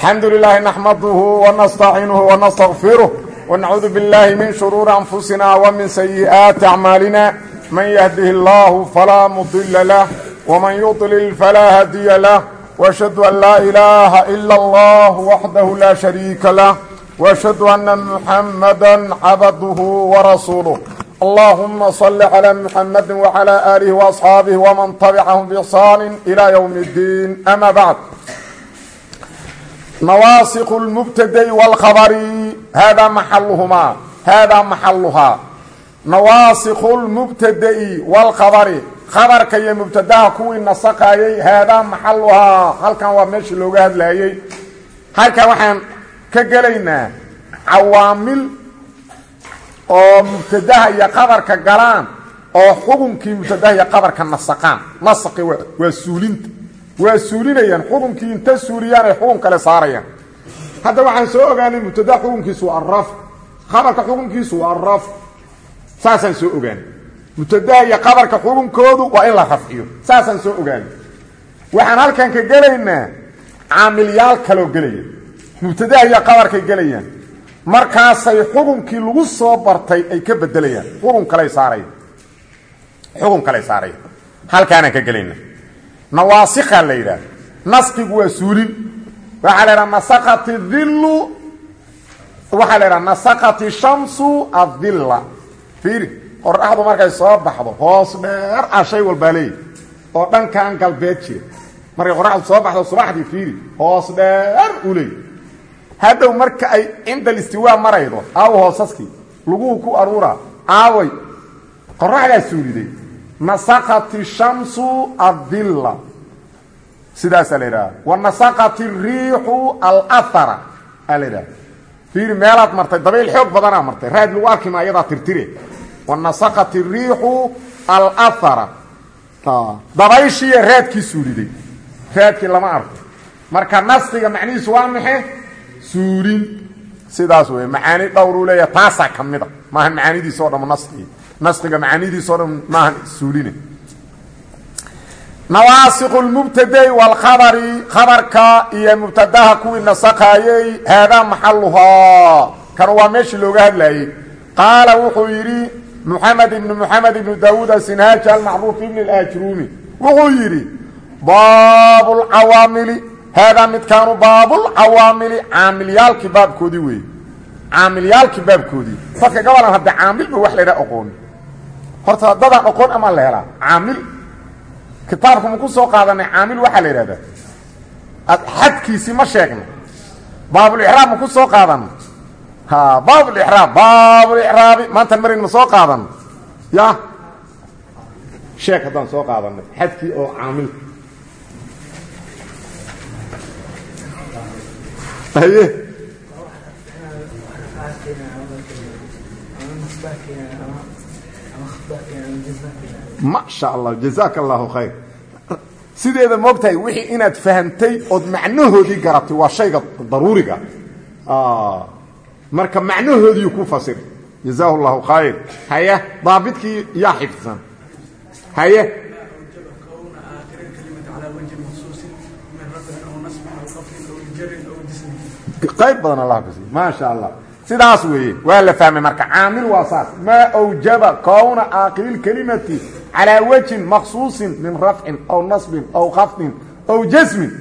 الحمd لله نحمdه ونستعiنه ونستغفiره ونعuudu باللahi min شhروuر أنفuسina ومin سيئaaت أعmاalina maن يهده الlaه falaa مضل لah وmaن يطلل falaa hadiيa lah. وأشhهadu أn laa إilaaha إilا الlah وaxdah laa شhariika lah. وأشhهadu أنa محamdا cabdه وrasuuله اللaهuma صل عlى محamdi وعlى آliه وأصxaabه وmaن تبcahm بإحsaan إlى yوم الdيn أmا bعd nawaasiq lmubtadai wاlkhabari haadaa maxaluhumaa haadaa maxaluhaa nawaasiqu lmubtada'i wاlkhabari khabarka iyo mubtadaha kuwii nasaqayey haadaa maxaluhaa halkan waa meeshii looga hadlayey halkan waxaan ka gelaynaa cawaamil oo mubtadaha iyo qabarka galaan oo xukunkii mubtadaha iyo qabarka nasaqaan nasaqi waa suulinta waa suulinayaan xukunkii inta suuliyaan ay xukun kale saarayaan. Hadda waxaan soo ogaanay mubtada xukunkiisu waa araf qabarka xukunkiisu waa araf saasaan soo ogaanay. Mubtadaha iyo qabarka xukunkoodu waa in la rafciyo. Saasaan soo ogaanay. Waxaan halkan ka gelaynaa caamilyaal kaloo gelaya. Mubtadaha iyo qabarkay gelayaan. Markaasay xukunkii lagu soo bartay ay ka bedelayaan xukun kale saaraya xukun kale saaraya halkaanaan ka gelayna nawaasikha la yidhaah nasqigu waa suulin. Waxaa la yidhaha nasaqati dillu waxaa la yidhaha nasaqati shamsu adilla fiiri qoraxdu markay soo baxdo hoos dheer ah shay walbaa leeyahy oo dhankan galbeed jira markay qoraxdu soo baxdo subaxdii fiiri hoos dheer uu leeyahy hadhow marka ay cinda alistiwaa maraydo aawo hoosaskii laguhu ku aruuraa aaway. Qoraxdaa suuliday nasaqati shamsu adilla sidaasaa la yidhaha wa nasaqati riixu alahara aa la yidhaha fiiri meelaad martay dabayl xoog badanaa martay raad lagu arki maa iyadaa tirtire wa nasaqati riixu alahara dabayshiiya raadkii suuliday raadkii lama arko marka nasqiga macnihiisu waa maxe suulin sidaas wey macaani dhowruu leeyaha taasaa ka mida maaha macaanidiisa o dham nasqigi nasqiga macaanidiisa o dhan maaha suuline. Nawaasiq lmubtadai waalkhabari khabarka iyo mubtadaha kuwii nasaqaayey haadaa maxaluhaa kanu waa meeshii looga hadlayey. Qaala wuxuu yidhi muxamed ibnu muxamed ibnu daawuud asinhaaji almacruuf ibni اlaajruumi wuxuu yidhi baabu lcawaamili haadaa midkaanu baabulcawaamili caamilyaalkii baabkoodii weeye. Caamilyaalkii baabkoodii. Dadka gabalan hadda caamilba wax la ydhaha oqoon horta dadaan oqoon amaa la helaa caamil. Kitaabka ma ku soo qaadanay caamil waxaa la yidhahdaa. Xadkiisii ma sheegno. Baabulixraab ma ku soo qaadano ha baabulixraab baabulixraabi maantan marin ma soo qaadano ya? Sheeg haddaan soo qaadanay xadkii oo caamilka haye ma sha allah jazaaka allahu khayr. Sideeda moogtahay wixii inaad fahamtay ood macnahoodii garatay waa shayga daruuriga. Marka macnahoodii ku fasir. Jazaahu llahu khayr. Haye daabidkii yaa xifdsan. Haye qayb badan allah ka siiy maa sha allah sidaas weeye. Waa la fahmay marka. Caamil waa saas. Maa awjaba kowna aakililkelimati calaa wajhin maksuusin min rafcin aw nasbin aw khafdin aw jasmin.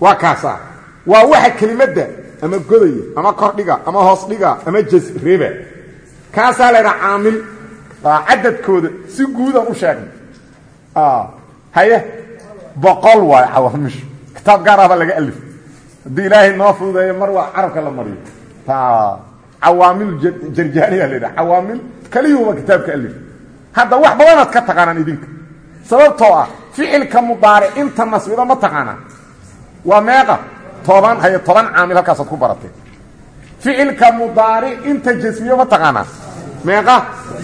Waa kaasa waa waxa kelimadda ama godaya ama kordhiga ama hoos dhiga ama jasreba kaasaa la ydhaha caamil. Cadadkooda si guudan u sheegnay. Haye boqol waayo cawaamishu kitaab gaar ah baa laga alif haddii ilaahay noo fududeeyo mar waa carabka la mariyo. Cawaamil jarjaaniya la ydhaha cawaamil keliyuuba kitaabka alif. Hadda wax badanaad ka taqaanaan idinka. Sababtoo ah ficilka mudaaric inta nasbida ma taqaanaan waa meeqa toban haye toban caamil halkaasaad ku baratay. Ficilka mudaaric inta jasmiyo ma taqaanaan meeqa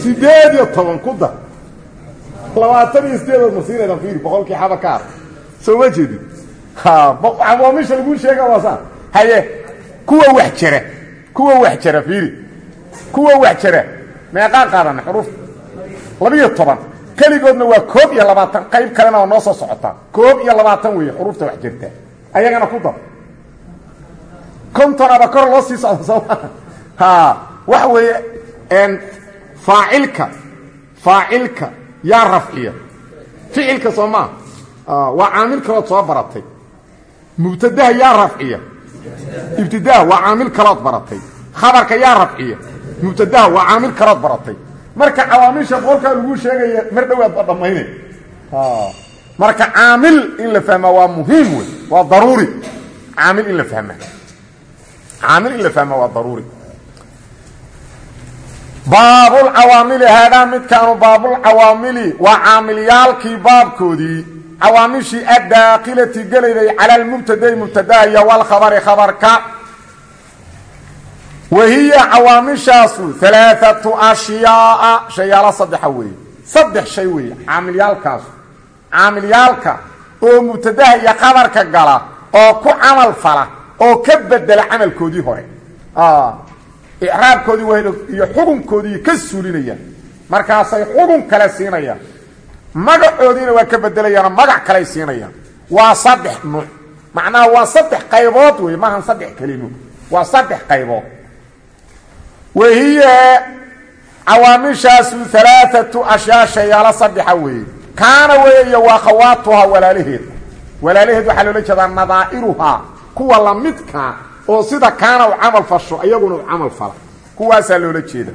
sideed iyo toban ku dar. Labaatan iyo sideedood masiinaydan fiiri boqolkii xaba ar soo ma jeedid cawaamisha laguu sheega waa saa haye kuwa wax jara kuwa wax jara fiiri. Kuwa wax jara meeqaan qaadana xuruuf. Labiyo toban keligoodna waa koob iyo labaatan qayb kalena oo noo soo socotaa koob iyo labaatan weeye xuruufta wax jirta. Ayagana ku dar kontonaba kor loo sii socda sooma waxa weeye faacilka faacilka yaa rafciya. Ficilka soo maa waa caamil kalood soo baratay mubtadaha yaa rafciya. Ibtidaha waa caamil kalood baratay. Khabarka yaa rafciya. Mubtadaha waa caamil kalood baratay. Marka cawaamisha qolkaa lagu sheegaya mar dhowaad ba dhammaynay marka caamil in la fahmaa waa muhiim wey waa daruuri. Caamil in la fahmaa. Caamil in la fahmaa waa daruuri. Baabulcawaamili haadaa midkaanu baabulcawaamili waa caamilyaalkii baabkoodii cawaamishii addaakilati gelayday cala almubtadai mubtadaha iyo walkhabari khabarka wa hiya cawaamishaasu alaaatu ashyaaa shayaalo saddexa weeye. Saddex shay weeye caamilyaalkaasu caamilyaalka oo mubtadaha iyo khabarka gala oo ku camal fala oo ka bedela camalkoodii hore. Icraabkoodii iyo xukunkoodii ka suulinayaan. Markaasay xukun kale siinayaan magacoodiina waa ka bedelayaanoo magac kaley siinayaan. Waa saddex nuuc macnaha waa saddex qaybood wey maahan saddex kelimo waa saddex qaybood. Wahiya cawaamishaasu alaaatu ashyaa shayaalo saddexa weeye kaana weeye iyo waa khawaatuhaa walaalaheed walaalaheed waxaa loola jeedaa nadaa'iruhaa kuwa lamidka oo sida kaana u camal fasho iyaguna u camal fala. Kuwaasaa loola jeeda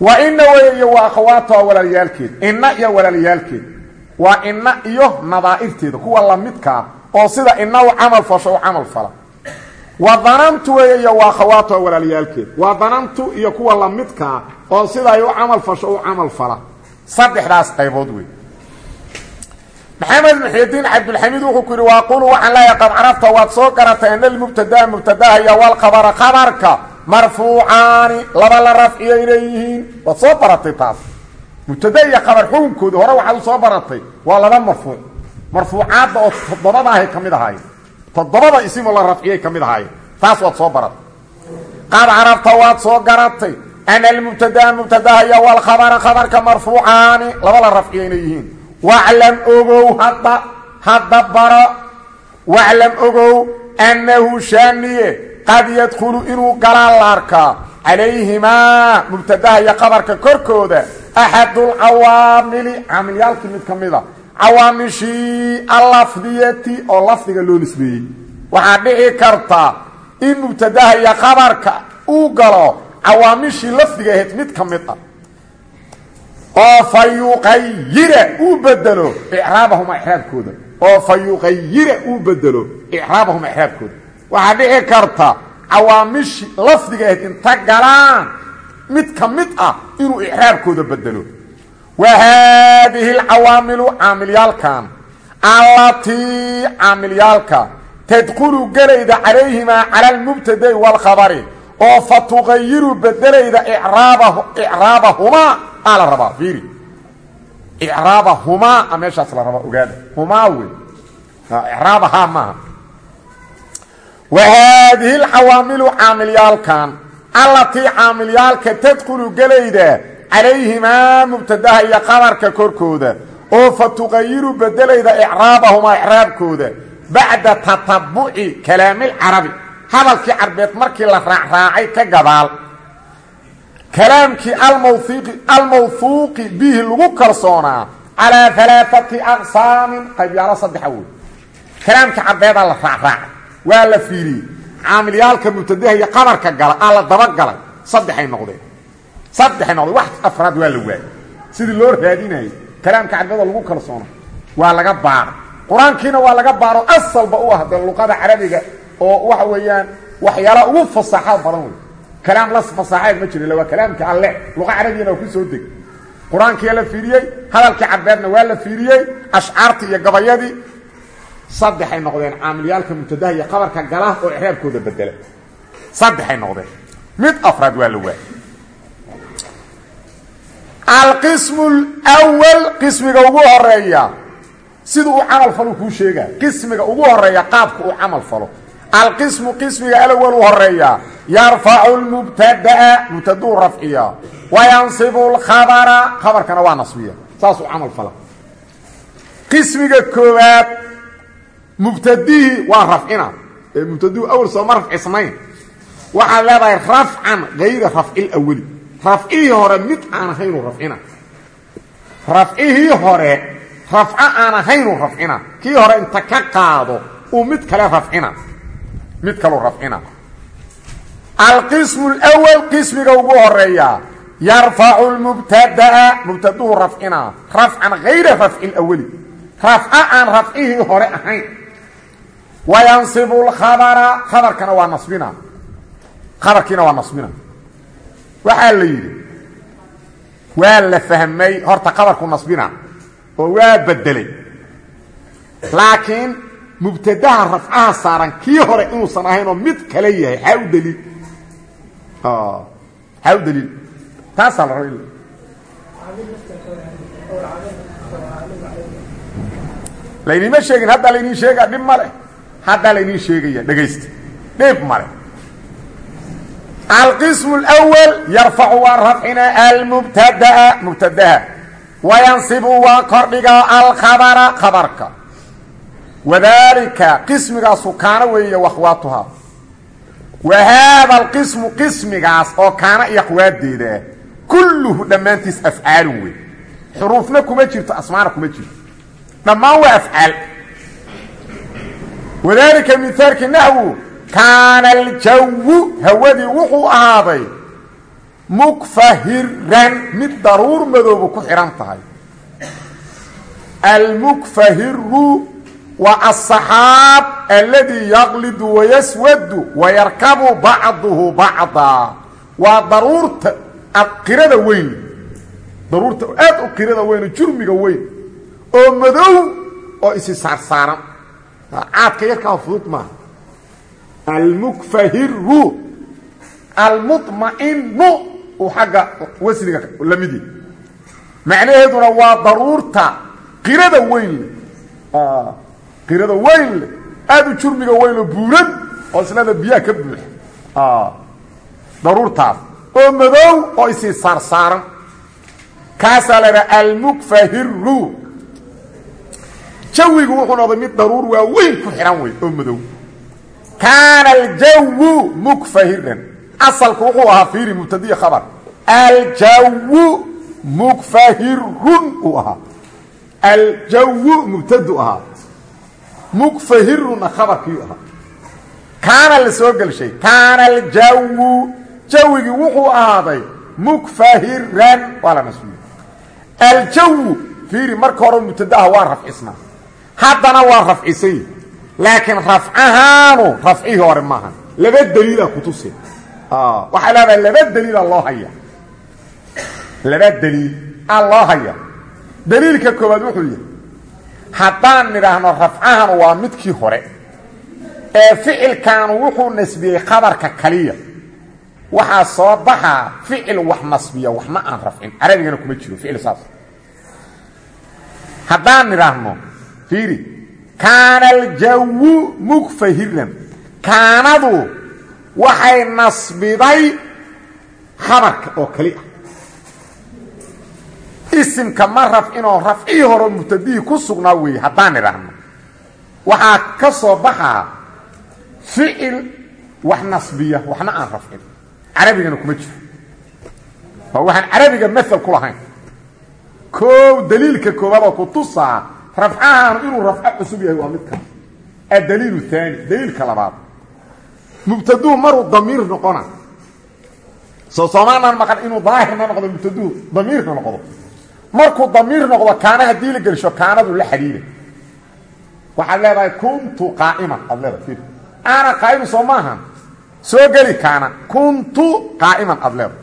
wa ina wey iyo waa akhawaatuha walaalyaalkeed inna iyo walaalyaalkeed waa inna iyo nadaa'irteeda kuwa lamidkaa oo sida inna u camal fasho u camal fala. Wa danantu wey iyo waa akhawaatuha walaalyaalkeed waa danantu iyo kuwa lamidkaa oo sida ay u camal fasho u camal fala. Saddexdaas qaybood wey maxamed muxidiin cabdulxamiid wuxuu ku yidhi waaqulu waxaan leeyahay qad carabta waad soo garatay ana khabarka marfuucaani laba la rafciyo inay yihiin waad soo baratay taas. Mubtada iyo khabar xukunkooda hore waxaad u soo baratay. Waa laba marfuuc. Marfuucaadda oo toddobada ahay ka mid ahaay toddobada isimoo la rafciyay ka mid ahaay taas waad soo baratay. Qad carabta waad soo garatay. Ana almubtadaa mubtadaha iyo marfuucaani laba la rafciyo inay yihiin ogow hadda hadda bara. Waclam annahu shaaniye qad yadkhulu inuu galaa la arkaa calayhimaa mubtadaha iyo qabarka korkooda axadulcawaamili caamilyaalkii mid ka mida cawaamishii allafdiyati oo lafdiga loo nisbeeyey waxaa dhici karta in mubtadaha iyo qabarka uu galo cawaamishii lafdiga ahayd mid ka mid ah oo fa uu bedelo icraabahuma icraabkooda oo fa yuqayira uu bedelo icraabahuma icraabkooda waxaa dhici karta cawaamishi lafdiga ahayd inta galaan mid ka mid ah inuu icraabkooda bedelo. Wa haadihi alcawaamilu caamilyaalkan allatii caamilyaalka tadkhulu gelayda calayhimaa cala almubtadai waalkhabari oo fa tuqayiru bedelayda icraabahumaa aa la rabaa fiiri icraabahumaa a meeshaas la rabaa ogaada. Humaa wey icraabahaa maaha. Wa haadihi alcawaamilu caamilyaalkan allatii caamilyaalka tadkhulu gelayda calayhimaa mubtadaha iyo qabarka korkooda oo fa tuqayiru bedelayda icraabahumaa icraabkooda bacda tatabuci kalaamilcarabi hadalkii carbeed markii la raacraacay ka gadaal kalaamkii almawhuuqi bihi lagu kalsoonaa calaa alaaati aqsaamin qaybyaalo saddexa wey kalaamka carbeedaa la raacraacay waa la fiiriyey caamilyaalka mubtadaha iyo qabarka gala aa la dabagalay saddexay noqdeen. Saddexay noqdeen wax afraad waa la waayey. Sidii loo raadinayay kalaamka carbeeda lagu kalsoona waa laga baaro. Qur'aankiina waa laga baaro asalba u ah de luqada carabiga oo waxa kalaam la fasaaxeed ma jiro waa kalaamka alle. Luqa carabiyana waa ku soo deg qur'aankiyaa la fiiriyey hadalkii carbeedna waa la fiiriyey ashcaartii iyo gabayadii. Saddexay noqdeen caamilyaalka mubtadaha iyo qabarka gala oo icraabkooda bedela saddexay noqdeen. Mid afraad waa la waayey alqismu lwal qismiga ugu horreeya siduu u camal falo kuu sheegaa. Qismiga ugu horreeya qaabka uu camal falo. Alqismu qismiga alawal u horreeya yarfacu lmubtadaa mubtaduu rafciya wayansibu lkhabara khabarkana waa nasbiya saasuu camal fala qismiga koowaad mubtadihii waa rafcina ee mubtaduu awal sooma rafcisnayn waxaad leedahay rafcan hayra rafcil awali rafcihii hore mid aan ahaynuu rafcina rafcihii hore rafco aan ahaynuu rafcina kii hore inta ka qaado uu mid kale rafcina mid kaluu rafcina alqismu lwal qismiga ugu horreeya yarfacu lmubtadaa mubtaduhu rafcina rafcan hayra rafci lwali rafco aan rafcihii hore ahayn. Wayansibu lkhabara khabarkana waa nasbina. Khabarkiina waa nasbina. Waxaa la yidhi waa la fahmay horta khabarku nasbina oo waa bedelay laakiin mubtadaha rafcaha saaran kii hore inuusan ahayn mid kale yahay xaa u daliil daliil taasaa la raba laynima sheegin haddaa layniin sheegaa dhib male haddaa layniin sheegaya dhegaysta dhib male alqismu اlأwal yarfacu waa rafcina almubtadaa mubtadaha wayansibu waa kordhigaa alkhabara khabarka wadaalika qismigaasu kaana weeye wakhwaatuhaa wa haada alqismu qismigaas oo kaana iyo akhwaadeeda kulluhu dhammaantiis afcaalun wey xuruufna kuma jirto asmaana kuma jirto dhammaan waa afcaal wadaalika mihaalki naxwu kaana aljawu hawadii wuxuu ahaaday mukfahiran mid daruur madoobu ku xidhan tahay almukfahiru wa asaxaab alladii yaqlidu wayaswadu wayarkabu bacduhu bacdaa waa daruurta adqirada weyn. Daruurta aad u qirada weyn oo jurmiga weyn. Oo madow oo isi saarsaaran. Caadka yarkaa fudud maaha almukfahiru almuطma'inu uu xagga wasniga la mid yahy macnaheeduna waa daruurta qirada weyn. Leh qirada weyn leh aad u jurmiga weyn oo buuran oo islada biyaha ka buuxa daruurtaas. Oo madow oo isii saarsaaran. Kaasaa la idhaha almukfahiru. Jawigu wuxuu noqday mid daruur waa weyn ku xidhan wey oo madow. Kaana aljawu mukfahiran. Asalku wuxuu ahaa fiiri mubtadiya khabar. Aljawu mukfahirun uu ahaa. Aljawu mubtadu ahaa mukfahiruna khabarkiiu ahaa. Kaana la soo gelshay. Kaana aljawu jawigii wuxuu ahaaday mukfahiran waa la nasbiyey aljawu fiiri marka hore mubtadaha waa rafcisnaa haddana waa rafcisay. Laakiin rafcahaanu rafcihii hore maaha laba daliila kutusi waxay leedahay laba daliila loo haya. Laba daliil a loo haya. Daliilka koowaad wuxuu yihi haddaan nidhaahno rafcahanu waa midkii hore ee ficilkaanu wuxuu nasbiyey khabarka kaliya. Waxaa soo baxaa ficil wax nasbiya waxma aan rafcin. Carabigana kuma jiro ficil saas. Haddaan nidhaahno fiiri kaana aljawu mukfahiran kaanadu waxay nasbiday khabarka oo keli isimka ma rafcinoo rafcihii hore mubtadihii ku sugnaa weeye haddaan idhaahno. Waxaa ka soo baxaa ficil wax nasbiya waxna aan rafcin. Carabigana kuma jiro. Waa waxaan carabiga maal ku lahayn. Koow daliilka koowaadoo ku tusaa rafcahaanu inuu rafco cusub yahay waa midkaas addaliilu haani daliilka labaad. Mubtaduhu maruu damiir noqona. Soo soomaanan maqan inuu daahirna noqdo mubtaduhu damiirna noqdo markuu damiir noqdo kaana haddii la gelsho kaanadu la xidhiira waxaad leedahay kuntu qaa'iman aad leedahay ana qaa'imu soo soo geli kaana. Kuntu qaa'iman aad leedahay.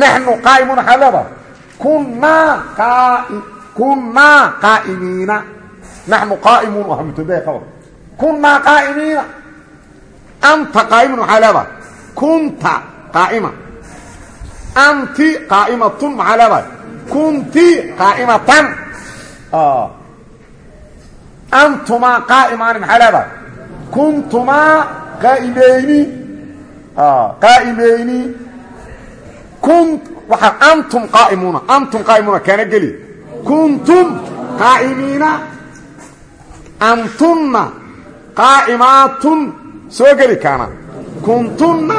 Naxnu qaa'imuun waxaad leedahay. Kunnaa qaai kunnaa qaa'imiina. Naxnu qaa'imuun aha mubtadaha qabar kunnaa qaa'imiina. Anta qaa'imun waxaa kunta qaa'iman. Anti qaa'imatun maxaa kunti qaa'imatan antumaa qaa'imaani maxaa leedahay kuntumaa qaa'imayni qaa'imeyni kun waaa antum qaa'imuuna antum qaa'imuuna kaana geli. Kuntum qaa'imiina antunna qaa'imaatun soo geli kaana. Kuntunna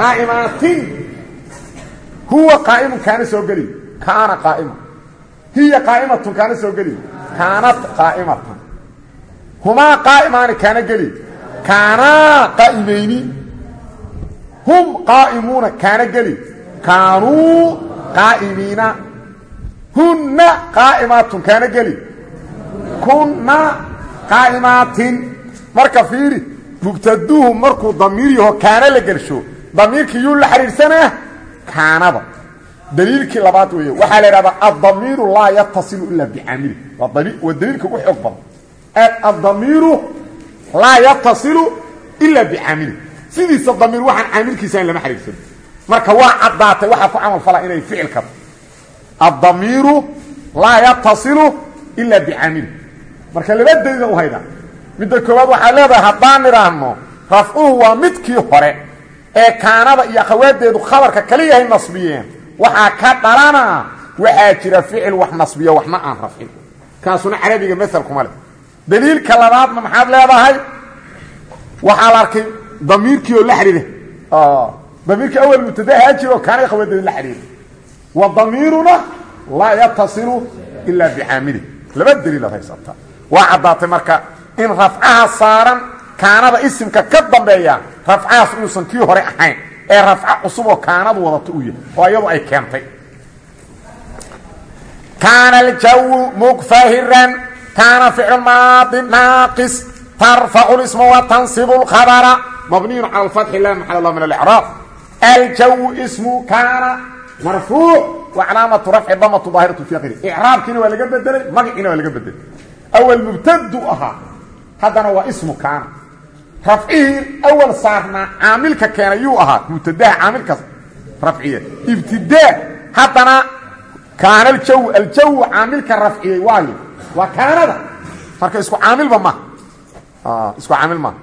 qaa'imaatin huwa qaa'imun kaana soo geli kaana qaa'ima. Hiya qaa'imatun kaana soo geli. Kaanat qaa'imatan humaa qaa'imaani kaana geli. Kaanaa qaa'imayni. Hum qaa'imuuna kaana geli. Kaanuu qaa'imiina hunna qaa'imaatun kaana geli. Kunna qaa'imaatin. Marka fiiri mubtaduhu markuu damiir yaho kaana la gelsho damiirkii yuu la xidhiidhsanaa kaanada daliilkii labaad weeye waxaa la idhahdaa addamiiru laa yatasilu ilaa bicaamili. Waa daliilka ugu xoog badan. Addamiiru laa yatasilu ilaa bicaamili. Sidiisa damiir waxaan caamilkiisaan lama marka waa caddaatay waxaa ku camal falaa inay ficilka addamiiru laa yatasilu ilaa bicaamili. Marka laba daliila u haydaa midda koowaad waxaa leedahay haddaan idhaahno rafcuhu waa midkii hore ee kaanada iyo akhawaadeedu khabarka kala yahay nasbiyeen waxaa ka dhalana waxaa jira ficil wax nasbiyo waxna aan rafcin kaasuna carabiga mael kuma leh. Daliilka labaadna maxaad leedahay? Waxaa la arkay damiirkii oo la xidhiida damiirkii awal mubtadahaa jiro kaana akhawaadeedu la xidhiida wa damiiruna laa yatasilu ilaa bicaamili laba daliilaad haysataa waa caddaatay marka in rafcaha saaran kaanada isimka ka dambeeya rafcahaas inuusan kii hore ahayn ee rafco cusub oo kaanadu wadato u yahay oo iyadu ay keentay. Kaana aljawu mukfahiran kaana ficlu maadi naaqis tarfacu lisma wa tansibu lkhabara mabniyun cala alfatxi la maxal lah min alicraab aljawu ismu kaana marfuuc wa calaamatu rafci damatu daahiratu fi akhiri icraabkiina waa laga bedelay magaciina waa laga bedelay awal mubtadu ahaa haddana waa ismu kaana rafcihii awal saarnaa caamilka keena yuu ahaa mubtadaha caamilkaas rafciye ibtidaa haddana kaana aljaw aljaw caamilka rafciyey waayo waa kaanada marka isku caamilba maha isku caamil maaha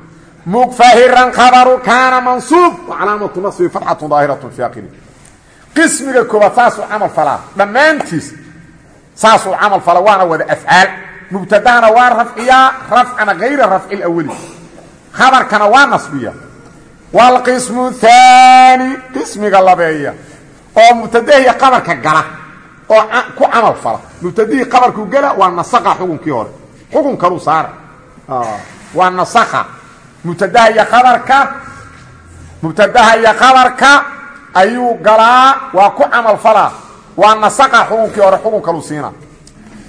mukfahiran khabaru kaana mansuub wa calaamatu nasbi fatxatu daahiratu fi akhiri qismiga koobaad saasuu camal falaa dhammaantiis saasuu camal fala waana wada afcaal mubtadahana waa rafciyaa rafcana hayra rafci lawali khabarkana waa nasbiya. Waalqismu haani qismiga labeeya oo mubtadahiya qabarka gala oo ku camal fala. Mubtadihii qabarkuu gela waa nasaqa xukunkii hore. Xukunkanuu saara waa nasaqa. Mubtadaha iyo qabarka mubtadaha iyo qabarka ayuu galaa waa ku camal falaa waa nasaqa xukunkii hore xukunkanuu siina.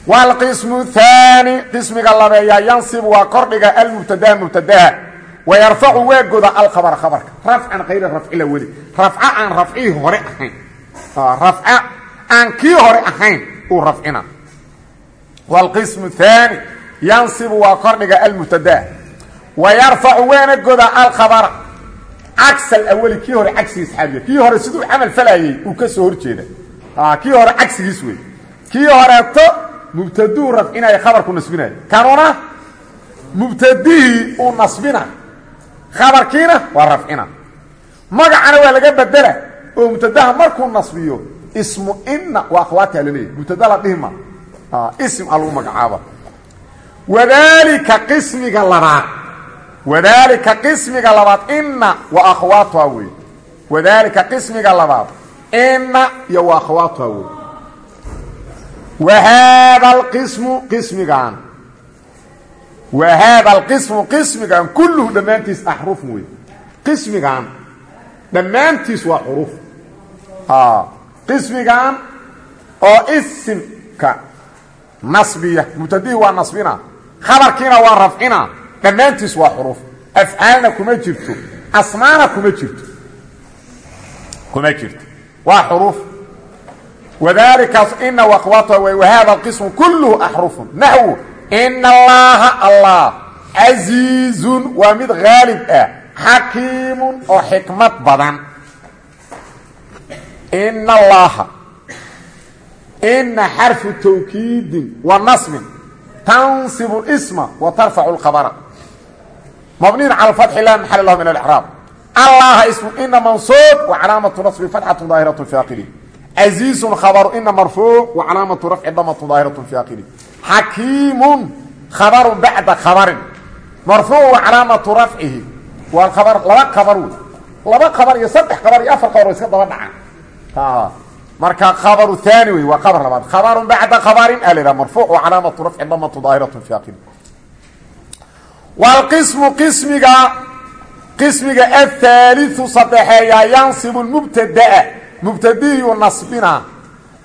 Wاlqismu haani qismiga labeeya yansib waa kordhiga almubtadaha mubtadaha wayarfacu waa goda alkhabra khabarka rafcan kayra rafcila weli rafca aan rafcihii hore ahayn rafca aan kii hore ahayn uu rafcina wاlqismu haani yansibu waa kordhiga almubtadaha wayarfacu waana goda alkhabra cagsa alawali kii hore cagsigiis xaabiya kii hore siduu camal falayey uu ka soo horjeeda kii hore cagsigiis wey kii horeeto mubtaduu rafcinaya khabarku nasbinaya kanuna mubtadihii uu nasbina khabarkiina waa rafcina magacana waa laga bedela oo mubtadaha markuu nasbiyo ismu ina waa akhwaatiha la leeyahy mubtada la dhihima ism a lagu magacaaba. Wadaalika qismiga labaad. Wadaalika qismiga labaad ina wa akhwaatuha wey wadaalika qismiga labaad ina iyo wa akhwaatuha wey whaada alqismu qismigan wa haada alqismu qismigan kulluhu dhammaantiis axrufun wey qismigan dhammaantiis waa xuruf qismigan oo isimka nasbiya mubtadihii waa nasbina khabarkiina waa rafcina dhammaantiis waa xuruf afcaalna kuma jirto asmaana kuma jirto kuma jirto waa xuruf wadalikaas ina waqwata way wahada alqismu kulluhu axrufun naxwu in allaaha allah casiizun waa mid haalib ah xakiimun oo xikmad badan ina allaaha ina xarfu tawkiidin wa nasbin tansibu isma wa tarfacu lkhabara mabniin cala fatxi laa maxal lahu min alraab allaha ismu ina mansuub wa calaamatu nasbi fatxatu daahiratu fi aqilih casiizun khabaru ina marfuuc wa calaamatu rafci damatu daahiratu fi aqilih xakiimu khabaru bacda khabarin marfuucu calaamatu rafcihi waa kabar laba kabar wey laba kabar iyo saddex kabar iyo afar kabar wa iska daba dhacaan marka kabaru haani wey waa kabar labaad kabaru bacda kabarin aa la ydhaha marfuucu calaamatu rafci damatu daahiratu fi akiri wlqismu qismiga qismiga ahaaliu sadexeeyaa yansibu mubtadaa mubtadiyu nasbina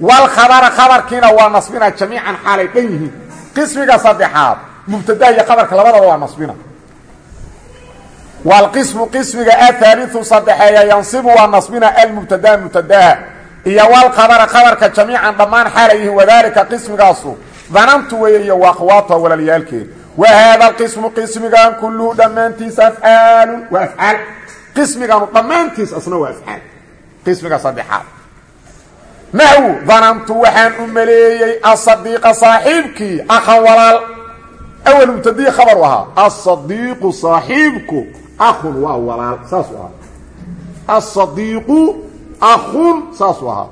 wlkhabara khabarkiina waa nasbina jamiican xaalay dhan yihiin. Qismiga saddexaad mubtadaa iyo khabarka labadaba waa nasbina. Wlqismu qismiga ahaaliu sadexeeya yansibu waa nasbina almubtadaa mubtadaha. Iyo wlkhabara khabarka jamiican dhammaan xaalay yihiin wadaalika qismigaasu danantu weeye iyo waa akhwaatuha walalyaalkeed wa haada qismu qismigan kulluhu dhammaantiis afcaalu waa afcaal qismiganu dhammaantiis asna waa afcaal qismiga saddexaad naxwu danantu waxaan u maleeyey asadiiqa saaxiibkii akhan walaal. Awel mubtadii khabar u ahaa asadiiqu saaxiibku akhun waa walaal saasuu ahaa. Asadiiqu akhun saasuu ahaa.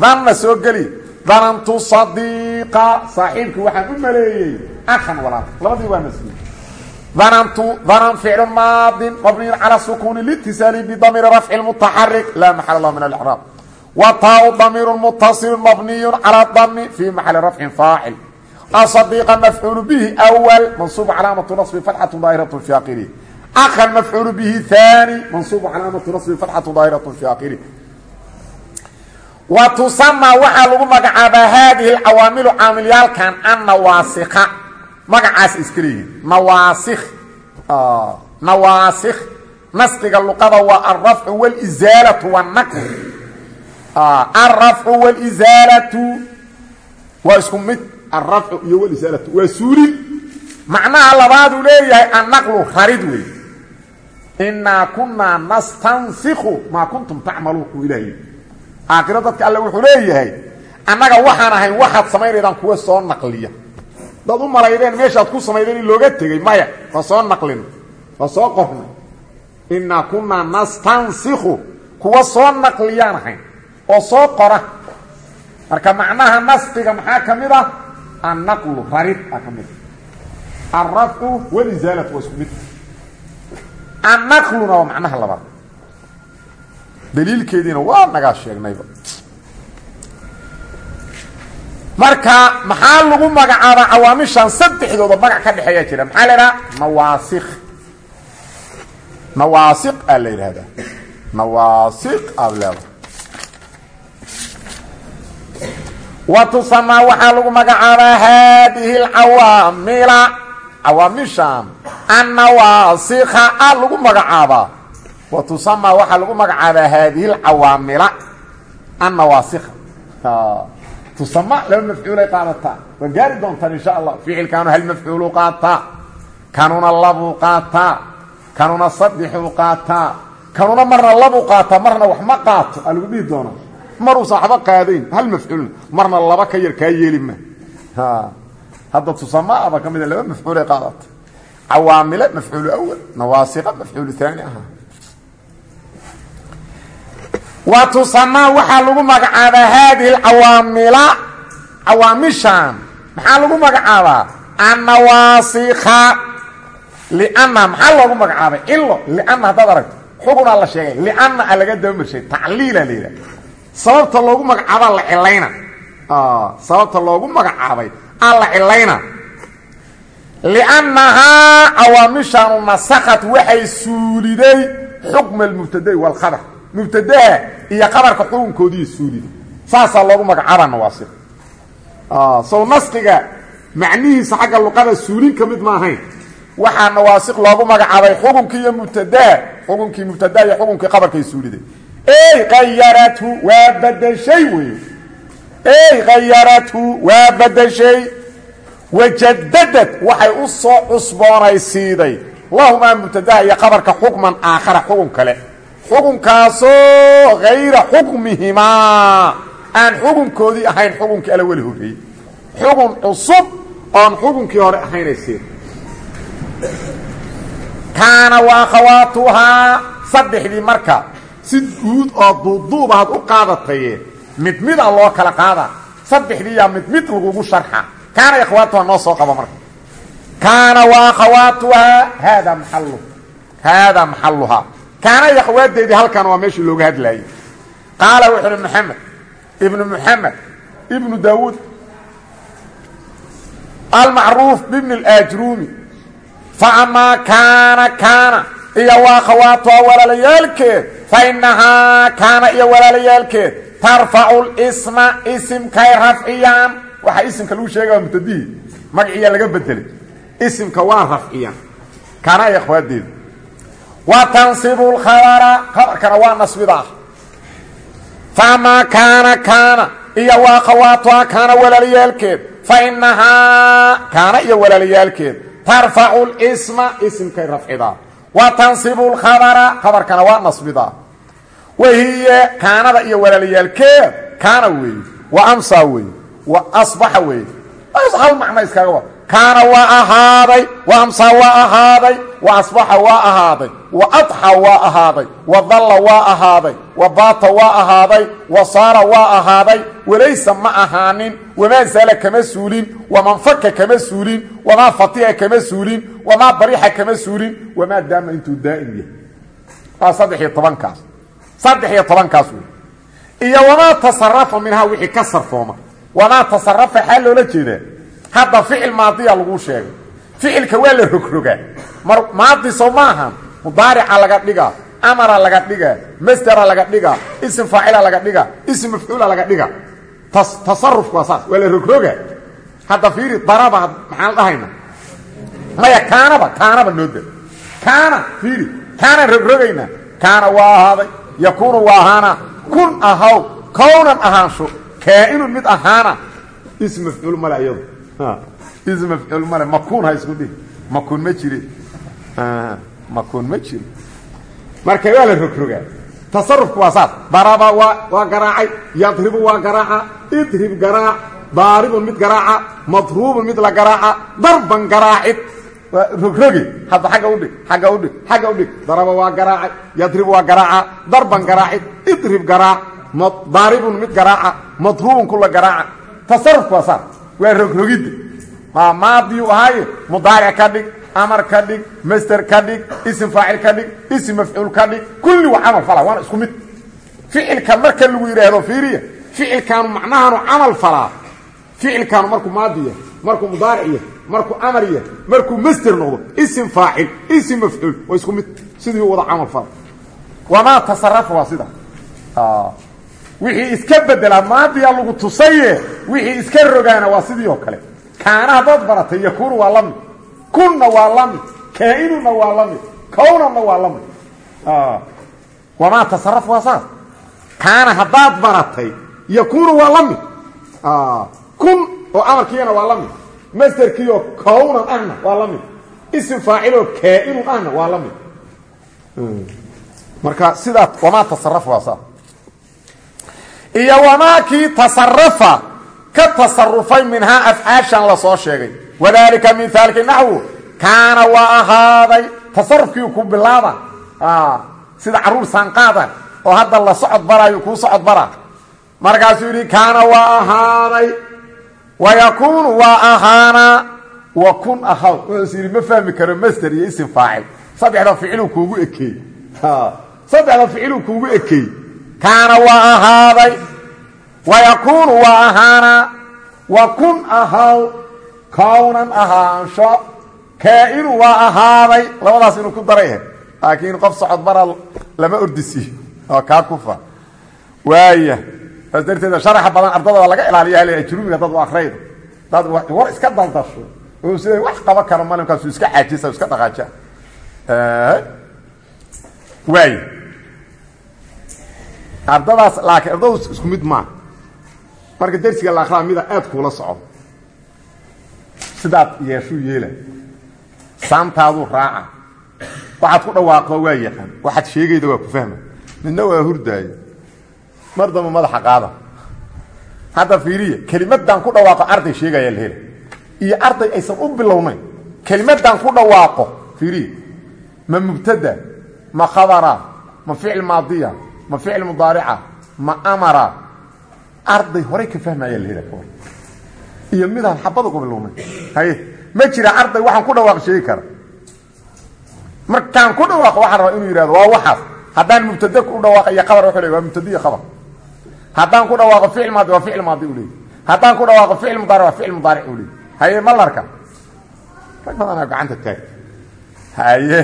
Danna soo geli danantu sadiiqa saaxiibkii waxaan u maleeyey akhan walaal. Labadii waa nasbi danantu danan ficlu maadin mabniyun cala sukuuni litisaali bidamiiri rafci mutaxarik laa maxala lahu min alcraab wa taau damiiru mutaصilu mabniyu cala dami fi maxali rafcin faacil asadiiqa mafcuulu bihi awal mansuubu calaamatu naصbi fatxatu daahiratu fi akiri akhan mafcuulu bihi haani mansuubu calaamatu naصbi fatxatu daahiratu fi akiri wa tusamaa waxaa lagu magacaabaa haadihi alcawaamilu caamilyaalkan annawaasika magacaas iska leeyihin nawaasikh nawaasikh nasqiga luqada waa alrafcu wاlizaalatu wاnaql alrafcu wاlizaalatu waa isku mid alrafcu iyo wlizaalatu waa suulin macnaha labaaduu leeyahay annaqlu rarid wey inaa kunaa nastansikhu maa kuntum tacmaluun uu ilahay aakhiro dadka alle wuxuu leeyahay annaga waxaan ahayn waxaad samaynaydaan kuwa soo naqliya dad u malaydeen meeshaad ku samaydeen in looga tegey maya waa soo naqlin waa soo qornay inaa kunaa nastansikhu kuwa soo naqliyaan ahayn oo soo qora. Marka macnaha nasqiga maxaa ka mid ah? Annaqlu rarid aa ka mid a alrafcu walizaalatu waa macnaha labaad. Daliilkeediina waa nagaa sheegnayba. Marka maxaa lagu magacaabaa cawaamishan saddexdooda magac ka dhexeeyaa jira? Maxaa la idhaha nawaasikh nawaasiq aa la wa tusamaa waxaa lagu magacaabaa haadihi alcawaamila cawaamishan annawaasikha a lagu magacaabaa wa tusamaa waxaa lagu magacaabaa haadihi alcawaamila annawaasikha tusama laba mafcuulay qaadataa waa gaari doontaan insha allah ficilkaanu hal mafcuulu qaataa kanuna labuu qaataa kanuna saddexuu qaataa kanuna marna labuu qaataa marna wax maruusan waxba qaadayn hal mafcuulna marna laba ka yar kaa yeeli ma. Hadda tusamaa ba ka mida laba mafcuulay qaadata cawaamile mafcuulu awal nawaasiqa mafcuulu haani ahaa wa tusamaa waxaa lagu magacaabaa haadihi alcawaamila cawaamishan maxaa lagu magacaabaa? Annawaasikha lianna maxaa loogu magacaabay? Cilo lianna haddaad aragto. Xugunaa la sheegay lianna a laga dabamarshay tacliila la yidhaha sababta loogu magacaabaa la cilayna. Sababta loogu magacaabay aa la cilayna. Liannahaa cawaamishanu nasakhat waxay suuliday xukma almubtadai waalkhabar mubtadaha iyo qabarka xukunkoodii suuliday. Saasaa loogu magacaabaa nawaasik sow nasqiga macnihiisa xagga luqada suulin ka mid ma ahayn. Waxaa nawaasik loogu magacaabay xukunkii iyo mubtadaha xukunkii mubtadaha iyo xukunkii qabarkay suuliday ey khayarathu waa badashay wey ey khayarathu waa badashay wajadadad waxay u soo cusboonaysiiday. Lahumaa mubtadaha iyo qabarka xukman aakhara xukun kale. Xukunkaasoo hayra xukmihimaa. Aan xukunkoodii ahayn xukunkii ala weli horreeyey xukun cusub oon xukunkii hore ahaynaysiin. Kaana wa akhawaatuhaa saddexdii marka si guud oo duuduubaad u qaadataye mid mida loo kala qaada. Saddexdiiyaa mid mid lagugu sharxa. Kaana akhwaatuhaa noo soo qaba marka. Kaana wa akhawaatuhaa haada maxalu haadaa maxaluhaa kaana iyo halkan waa meeshii looga hadlaayey qaala wuxu uhi maxamed ibnu muxamed ibnu daawuud almacruuf bibni اlaajruumi faamaa kaana kaana iyo wa akhawaatuhaa walaalayaalkeed fainahaa kaana iyo walaalayaalkeed tarfacu lisma isimkay rafciyaan waxaa isimka lagu sheegaya mubtadihi magaciyaa laga bedelay isimka waa rafciyaan kaana iyo akhwaadeeda wa tansibu lkhabara khabarkana waa nasbidaa faamaa kaana kaana iyo wa akhawaatuhaa kaana walaalayaalkeed fainahaa kaana iyo walaalayaalkeed tarfacu lisma isimkay rafcidaa wa tansibu lkhabara khabarkana waa nasbidaa wahiye kaanada iyo walaalayaalkeed kaana weeye wa amsaa weeye wa asbaxa weeye hal macno iskaga wa kaana waa ahaaday wa amsaa waa ahaaday wa asbaxa waa ahaaday wa adxa waa ahaaday wa dalla waa ahaaday wa baata waa ahaaday wa saara waa ahaaday walaysa ma ahaanin wamaa zaala kama suulin waman faka kama suulin wamaa fatiha kama suulin wamaa barixa kama suulin wamaa daama intuu daa'im yahay. Waa saddex iyo tobankaas. Saddex iyo tobankaas wey iyo wamaa tasarafa minhaa wixii ka sarfooma. Wamaa tasarafa xaa loola jeedaa hadda ficil maadiya laguu sheegay. Ficilka waa la rogrogaa mar maadi soo ma ahan mudaarica laga dhigaa amara laga dhigaa masdera laga dhigaa isim faacila laga dhigaa isim mafcuula laga dhigaa tasarufku waa saas waa la rogroga. Hadda fiiri daraba maxaan dhahayna? Maya kaanaba kaanaba nooda kaana fiiri kaanaan rogrogaynaa kaana waa ahaaday yakuunu waa ahaana. Kun ahaw kownan ahaansho kaa'inun mid ahaana. Ism mafcuul male iyadu mafcuul male makuun ha isku dhihi makuun ma jire makuun ma jiro marka waa la rogrogaa tasarufku waa saas daraba waa waa garaacay yadribu waa garaaca idrib garaac daaribun mid garaaca madruubun mid la garaaca darban garaacid waa rogroge hadda agga udhig agga udhig xagga udhig daraba waa garaacay yadribu waa garaaca darban garaacid idrib garaac daaribun mid garaaca madruubun kula garaaca tasarufku waa saas waa rogrogidda maa maadiyuu ahaaye? Mudaaric ka dhig amar ka dhig master ka dhig isim faacil ka dhig isim mafcuul ka dhig. Kulli waa camal falaa waana isku mid. Ficilka marka lagu yidhaahdo fiiriya ficilkaanu macnahaanu camal falaa ficilkaanu markuu maadiya markuu mudaariciya markuu amarya markuu master noqdo isim faacil isim mafcuul waa isku mid. Sidii wada camal fala. Wamaa tasarafa waa sida wixii iska bedelaa maadiya lagu tusaye wixii iska rogaana waa sidii oo kale. Kaana haddaad baratay yakuunu waa la kunna waa la mid kaainuna waa la mid kownanna waa la mid wamaa waa saas. Kaana haddaad baratay yakuunu waa la mid kun oo amarkiina waa la mid masderkiioo kownan ahna isim faaciloo kaainun ahna waa mid marka sidaa wamaa tasaraf waa iyo wamaa kii tasarafa ka tasarufay minhaa la soo sheegay. Wadaalika mihaalki naxwu kaana waa ahaaday tasarufkii ku bilaaba. Sida carruur saanqaada oo hadda la socod baraayo kuu socod bara. Markaasuu yidhi kaana waa ahaaday wa yakuunu waa ahaanaa wa kun ahaw. Wuxuusu yidhi ma fahmi karo master iyo isim faacil. Saddexda ficiluu kuugu ekeey saddexda ficiluu kuugu ekeey kaana waa ahaaday wa yakuunu waa ahaanaa wa kun ahaw kownan ahaansho kaa-inu waa ahaaday. Labadaas inuu ku daray laakiin qof socod bara lama ordisiiyo oo kaa kufa. Waaya saas darteeda sharaxa badan ardadooda laga ilaaliya hal ajrumiga dad u akraydo dad war iska daldasho. Oo sida wax qaba karo malimkaasu iska caajisa iska dhaqaaja. Waaya ardadaas laakiin ardadu isku mid maaha marka dersiga la akraa mida aad kuula socdo sidaad yeeshuu yeela saamtaaduu raaca. Waxaad ku dhawaaqdo waa yaqaan. Waxaad sheegayda waa ku fahma midna waa hurdaayo mar damba madaxa qaada hadda fiiriya kelimadan ku dhawaaqo arday sheegayaa la hela iyo arday aysan u bilownayn kelimadan ku dhawaaqo fiiriya ma mubtada ma khabara ma ficil maadiya ma ficil mudaarica ma amara arday horay ka fahmaya la hela iyo midaan xabada ku bilownay. Haye ma jira arday waxaan ku dhawaaq sheegi kara. Markaan ku dhawaaqo waxaan rabaa inuu yidhahdo waa waxaas. Haddaan mubtade ku dhawaaqaya qabar wuxuu leey waa mubtade iyo qabar haddaan ku dhawaaqo ficil maadi waa ficil maadi u leey haddaan ku dhawaaqo ficil mudaaric waa ficil mudaaric u leey haye malarka rag badanaa gacanta taag haye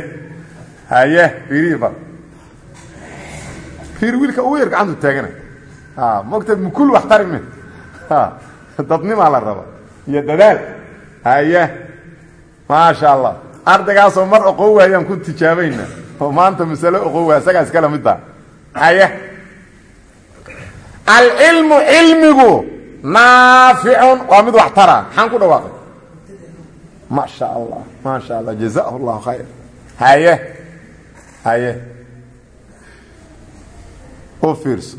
haye fiiriiba fiir wiilka ugu yar gacantu taagana mogta mukul wax tari min dadnimaa la raba. Iyo dadaal. Haye maasha allah ardaygaasoo mar oqow waayaan ku tijaabayna. Oo maanta masalo oqow waay isagaa iskala midta haye alcilmu cilmigu naaficun waa mid wax tara. Maxaan ku dhawaaqay? Ma sha allah maa sha allah jazahu llahu khayr. Haye haye u fiirso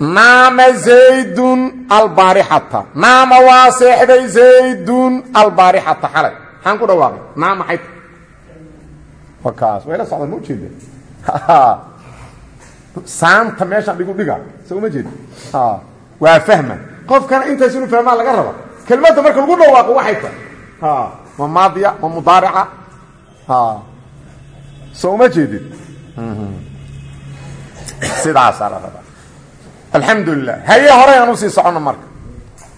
naama zaydun albaarixata naama waa seexday zaydun albaarixata xalay maxaan ku dhawaaqay. Naama maxay ta wakaas wayla socdaan ma ujeeda saanta meeshaan dhigu dhiga so uma jeeda waa fahma qofkana intaas inu fahmaa laga raba kelmadda marka lagu dhawaaqo waxay tahay. Ma maadiya ma mudaarica. So uma jeedid sidaasaa la rabaa. Alxamdulilah haye horey aan u sii soconno marka.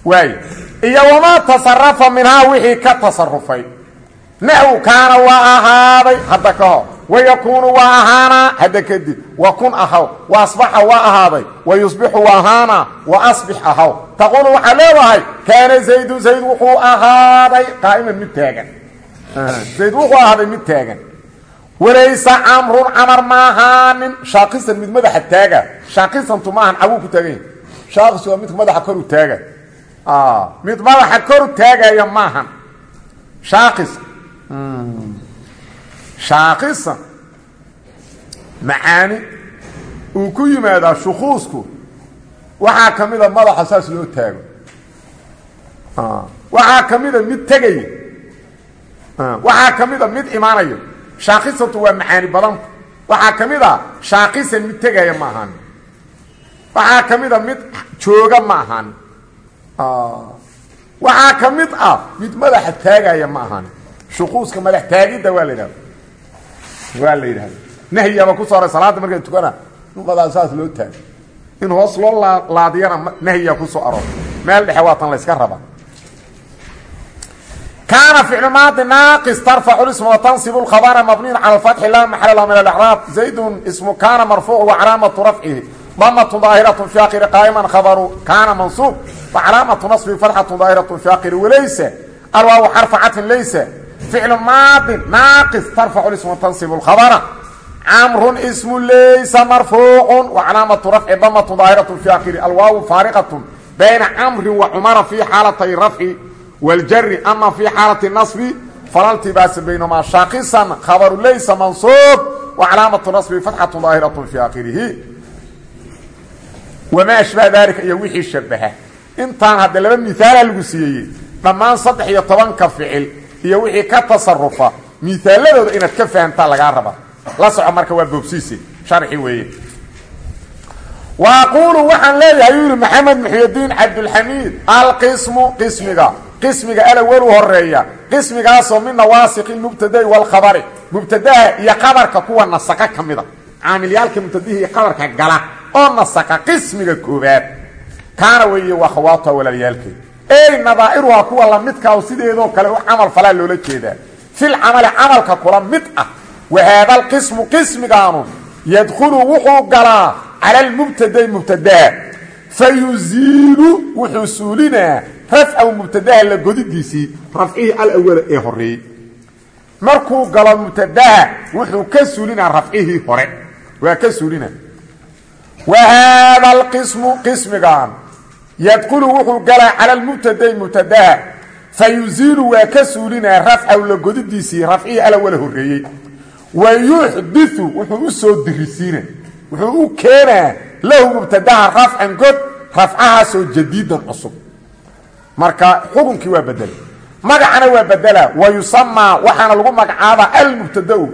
Waay iyo wamaa tasarafa minhaa wixii ka tasarufay naxw kaana waa ahaaday. Hadda ka hor. Wayakuunu waa ahaanaa. Hadda kadib. Wa kun ahaw. Wa asbaxa waa ahaaday. Wa yusbixu waa ahaanaa. Wa asbix ahaw. Taquulu waxaa leedahay kaana zaydun zayd wuxuu ahaaday. Qaa'iman mid taagan. Zayd wuxuu walaysa camrun camar maahaanin shaakisan mid madaxa taaga. Shaakisantu maahan caguu ku taagan yahi shaakis waa midka madaxa koru taaga. Mid madaxa koru taagaya maahan. Shaakis shaakisan macaani. Uu ku yimaadaa shukuusku. Waxaa ka mida madaxa saas loo taago. Waxaa ka mida mid tegaya waxaa ka mida mid imaanaya shaakisantu waa macaani badanta waxaa ka mid a mid tegaya ma ahaan waxaa mid jooga ma ahaan waxaa ka ah mid madaxa taagaya ma ahaan shuquuska madax taagidda waa la yidhahda waa la yidhahda nahyaba ku markay tukana in madaa saas loo taago in hoos loo laadiyana nahyaa ku soo aroor meel dhexe waa tan layska rabaa kaana ficlu maadi naaqis tarfacu ism watansibu lkhabara mabniyin cala alfatxi laa maxala lahu min alacraab zaydun ismu kaana marfuuc wa calaamatu rafcihi damatu daahiratu fi akhiri qaa'iman khabaru kaana mansuub wa calaamatu nasbi fatxatu daahiratu fi akhiri walaysa alwaawu xarfa catin laysa ficlu maadin naaqis tarfacu ism watansibu lkhabara camrun ismu laysa marfuucun wa calaamatu rafci damatu daahiratu fi akhiri alwaawu faariqatu bayna camrin wa cumara fi xaalatay rafci wاljri ama fi xaalaة naصbi fala ltibaasa baynahmaa shaakisan khabaru laysa mansuub wacalaamaةu naصbi fatxaة daahiraة fi akhirihi wamaa ashbaha dalika iyo wixii shabaha intaan hadda laba miaala lagu siiyeyey dhammaan saddex iyo tobanka ficil iyo wixii ka tasarufa miaaladooda inaad ka fahamtaa lagaa raba la soco marka waa boobsiise sharxi weeye wa aquulu waxaan leeyahay yuu yihi maxamed muxydiin cabdulxamiid alqismu qismiga qismiga alawelu horreeya qismigaasoo min nawaasiqi mubtadai walkhabari mubtadaha iyo qabarka kuwa nasaqa ka mida caamilyaalka mubtadihii iyo qabarka gala oo nasaqa qismiga koobaad kaana weeye waa khawaata walaalyaalkeed ey nadaa'iruha kuwa lamidkaa sideedoo kale camal falaa loola jeedaa. Fil camali camalka kula mid ah wa haada alqismu qismigaanu yadkhulu wuxuu galaa cala almubtadai mubtadaha fa yuziilu wuxuu suulinaa rafcahu mubtadaha la godidiisii rafcihii alawala ee horeeyey markuu galo mubtadaha wuxuu ka suulinaa rafcihii hore. Waa ka suulina. Wa haada alqismu qismigan. Yadkhulu wuxuu galaa cala lmubtadai mubtadaha. Fa yuziilu waa ka suulinaa rafcahu la godidiisii rafcihii alawala horeeyey wa yuxdiu wuxuu u soo dirisiina wuxuu u keenaa lahu mubtadaha rafcan god rafcahaasoo jadiidan cusub marka xukunkii waa bedela magacana waa bedela. Wa yusamaa waxaana lagu magacaabaa almubtadau.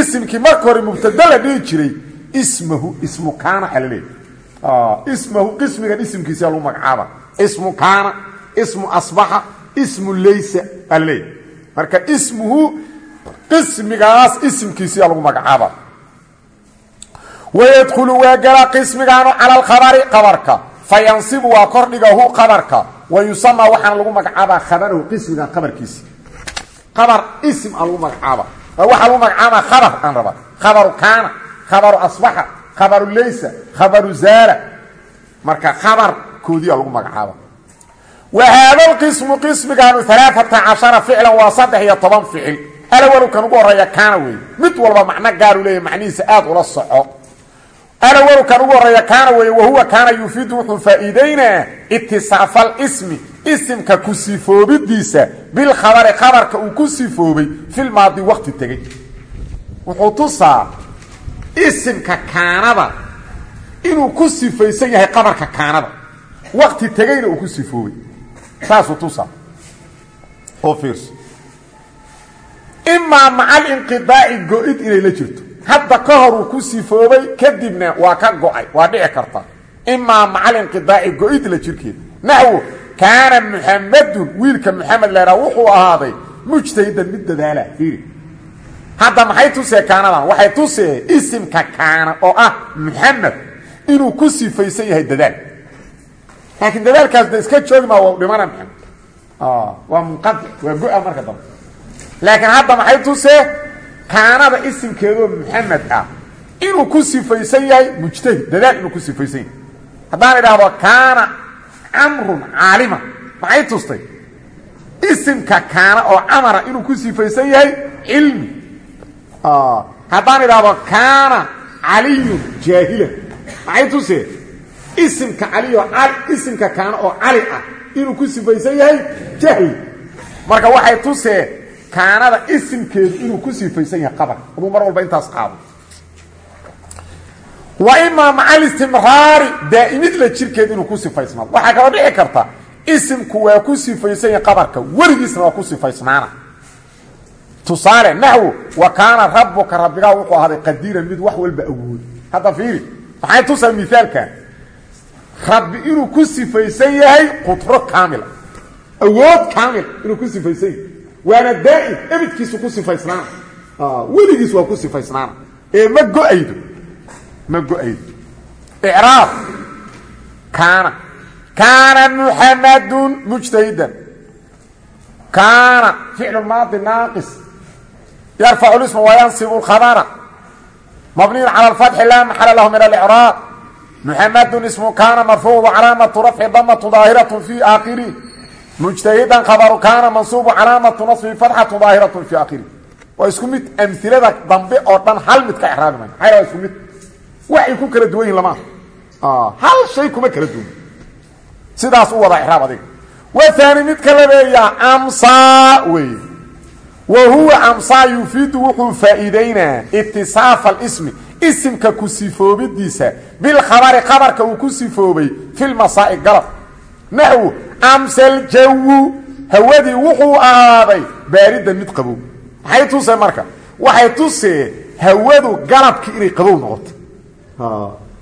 Isimkii marka hore mubtada la dhihi jiray ismahu ismu kaana alaleey ismahu qismigan isimkiisa lagu magacaaba ismu kaana ismu asbaxa ismu laysa aa laleeyahy marka ismuhu qismigaas isimkiisiyaa lagu magacaaba wayadkhulu waa galaa qismigaanu cala alkhabari qabarka fa yansibu waa qabarka wa yusamaa waxaana lagu magacaabaa khabarahu qismigan qabarkiisi qabar ism a lagu magacaaba. Waxaa lagu magacaabaa khabar aan raba khabaru kaana khabaru asbaxa khabaru laysa khabaru zaala. Marka khabarkoodiia lagu magacaaba. Wa haada lqismu qismigaanu alaaata cashara ficlan waa saddex iyo toban ficil. Alawalu kan ugu horreeya kaana weeye. Mid walba macno gaaru leeyahy macnihiisa aad ula soco alawalu kan ugu horreeya kaana weeye wahuwa kaana yufiidu wuxuu faa'iideynaa itisaafa alismi isimka ku sifoobidiisa bilkhabari khabarka uu ku sifoobay filmaadi waqti tegey. Wuxuu tusaa isimka kaanada inuu ku sifaysan yahay qabarka kaanada. Waqti tegeyna uu ku sifoobay. Saasuu tusaa. Oo fiirso. Go-id inay la jirto hadda ka hor uu ku sifoobay kadibna waa ka go'ay waa dhici karta. Imaa maca alinqidaaci go-id la jirkeeda naxwo kaana muxamadun wiilka muxamed leeraa wuxuu ahaaday mujtahidan mid dadaala fiiri. Hadda maxay tusee kaanadan waxay tusee isimka kaana oo ah muxamed inuu ku sifaysan yahay dadaal. Laakiin dadaalkaas da iska joogi maa waa dhimana maxamed waa munqadic waa go-a marka dambe. Laakiin hadda maxay tusee kaanada isimkeedoo muxamed ah. Inuu ku sifaysan yahay mujtahid dadaal inuu ku sifaysan yahay. Haddaan idhaahdo kaana camrun caalima maxay tustay? Isimka kaana oo camara inuu ku sifaysan yahay cilmi. Haddaan idhaahdo kaana caliyun jaahilan maxay tusee isimka caliyo isimka kaana oo cali ah inuu ku sifaysan yahay jahli marka waxay tusee kaanada isimkeedu inuu ku sifaysan yahay qabar aduu mar walba intaas qaado. Wa imaa maca alistimraari daa'imid la jirkeed inuu ku sifaysnaado waxaa kaloo dhici karta isimku waa ku sifaysan yahay qabarka weligiisna waa ku sifaysnaana tusaale naxwo wa kaana rabuka rabbigaa wuxuu ahaaday qadiiran mid wax walba awood. Hadda fiiri maxay tusaa miaalkan rabbi inuu ku sifaysan yahay qudro kaamila awood kaamil inuu ku sifaysan yahay waana daa'im ebidkiisu ku sifaysnaana weligiis waa ku sifaysnaana ee ma go'aydo? Ma go'aydo. Icraab. Kaana. Kaana muxamadun mujtahidan kaana ficlu maadi naaqis. Yarfacu lisma wayansibu lkhabara mabniyun cala alfatxi laa maxala lahu min alicraab. Muxamadun ismu kaana marfuucu calaamatu rafci damatu daahiratu fi aakhirih mujtahidan khabaru kaana mansuubu calaamatu nasbi fatxatu daahiratu fi aakhirih waa isku mid amilada dambe oo dhan hal mid ka exraabi mayno maxaa waa isku mid? Waxay ku kala duwan yihiin lamaa hal shay kuma kala duwan. Sidaas u wada exraab adiga. Waani midka labeeyaa amsaa weeye. Wa huwa amsaa yufiidu wuxuu faa'iideynaa itisaafa alismi isimka ku sifoobidiisa. Bilkhabari khabarka uu ku sifoobay filmasaa'i galab. Naxwu amsaljawu hawadii wuxuu ahaaday baaridan mid qabow. Maxay tusee marka? Waxay tusee hawadu galabkii inay qabow noqoto